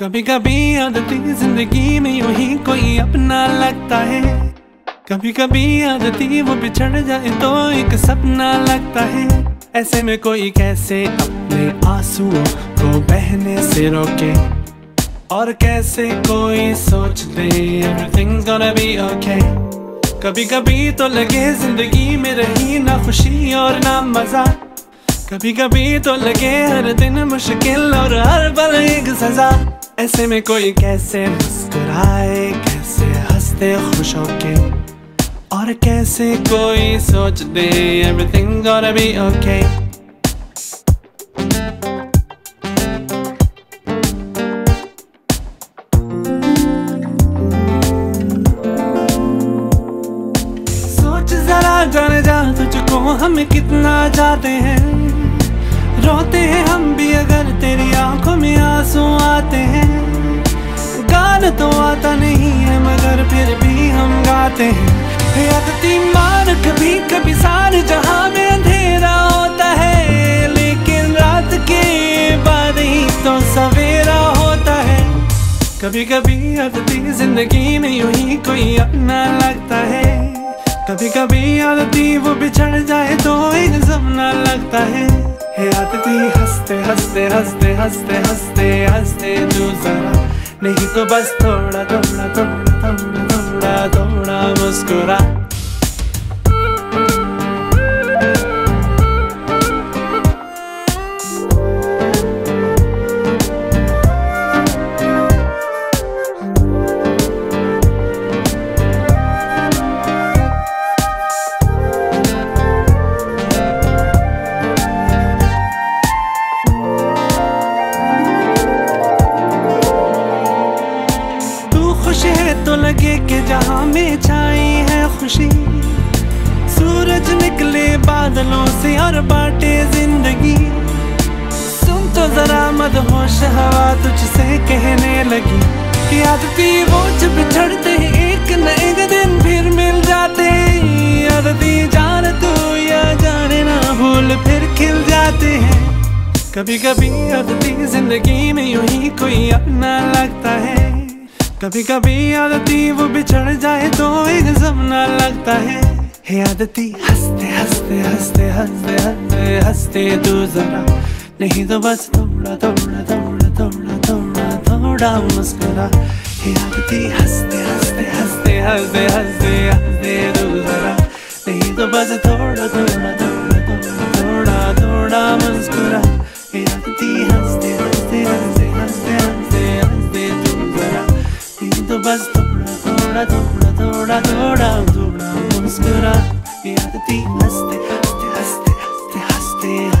कभी कभी आदती ज़िंदगी में यूँ ही कोई अपना लगता है। कभी कभी आदती वो बिछड़ जाए तो एक सपना लगता है। ऐसे में कोई कैसे अपने आंसुओं को बहने से रोके? और कैसे कोई सोच दे be okay? कभी कभी तो लगे ज़िंदगी में रही ना खुशी और ना मज़ा। कभी कभी तो लगे हर दिन मुश्किल और हर पल एक सजा। ऐसे में कोई कैसे मुस्कुराए, कैसे हँसते, खुश होके? और कैसे कोई सोच दे, everything gonna be okay? सोच जरा, जाने जा, तुझको हम कितना जाते हैं। रोते हैं हम हम गाते हैं। यादती मार कभी कभी सारे जहाँ में अंधेरा होता है। लेकिन रात के बाद ही तो सवेरा होता है। कभी कभी आदती ज़िंदगी में यूँ ही कोई अपना लगता है। कभी कभी आदती वो बिछड़ जाए तो एक सपना लगता है। हे आदती हँसते हँसते हँसते हँसते हँसते हँसते, तू जरा नहीं तो बस थोड़ा थोड़ा थोड़ा थोड़ा थोड़ा थोड़ा मुस्कुरा खुशी। सूरज निकले बादलों से और बांटे ज़िंदगी। सुन तो जरा मत होश हवा तुझसे कहने लगी। कि आदती वो जब बिछड़ते एक न एक दिन, फिर मिल जाते आदती जान तू या जाने ना भूल, फिर खिल जाते हैं। कभी कभी आदती ज़िंदगी में यूँ ही कोई अपना लगता है। कभी कभी आदती वो बिछड़ लगता है हे आदती हँसते हँसते हँसते हँसते हँसते हँसते तू जरा नहीं तो बस थोड़ा थोड़ा थोड़ा थोड़ा थोड़ा थोड़ा मुस्कुरा हे आदती हँसते हँसते हँसते हँसते हँसते हँसते तू जरा नहीं तो बस थोड़ा थोड़ा थोड़ा थोड़ा थोड़ा थोड़ा मुस्कुरा हे आदती हँसते हँसते हँसते हँसते हँसते हँसते तू जरा नहीं तो बस थोड़ा थोड़ा थोड़ा थोड़ा थोड़ा थोड़ा मुस्कुरा ये आदती हँसते हँसते हँसते हँसते हँसते